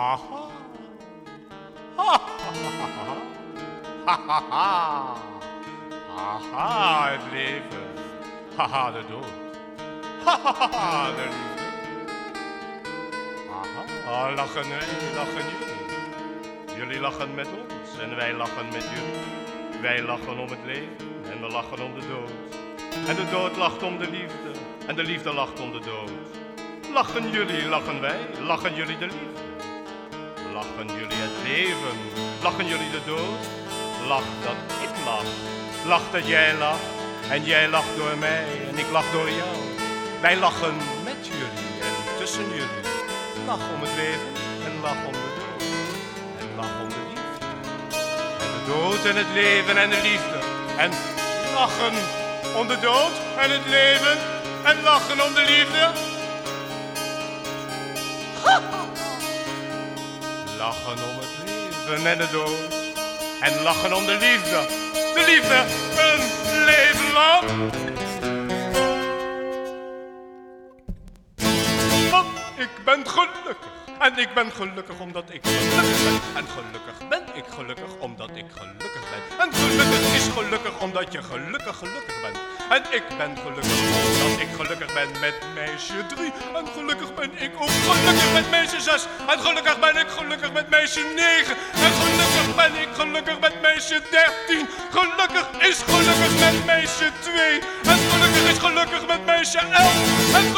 Ha ha. Ha ha ha. Ha ha, het leven. Ha ha, de dood. Ha ha ha, de liefde. Aha, lachen wij, lachen jullie. Jullie lachen met ons en wij lachen met jullie. Wij lachen om het leven en we lachen om de dood. En de dood lacht om de liefde en de liefde lacht om de dood. Lachen jullie, lachen wij, lachen jullie de liefde. Lachen jullie het leven, lachen jullie de dood. Lach dat ik lach, lach dat jij lacht. En jij lacht door mij en ik lach door jou. Wij lachen met jullie en tussen jullie. Lach om het leven en lach om de dood. En lach om de liefde. En de dood en het leven en de liefde. En lachen om de dood en het leven. En lachen om de liefde. Lachen om het leven en de dood. En lachen om de liefde. De liefde, een leven lang. Want ik ben gelukkig. En ik ben gelukkig omdat ik gelukkig ben. En gelukkig ben ik gelukkig omdat ik gelukkig ben. En gelukkig is gelukkig omdat je gelukkig gelukkig bent. En ik ben gelukkig omdat ik gelukkig ben met meisje 3. En gelukkig ben ik ook gelukkig met meisje 6. En gelukkig ben ik gelukkig met meisje 9. En gelukkig ben ik gelukkig met meisje 13. Gelukkig is gelukkig met meisje 2. En gelukkig is gelukkig met meisje 11. En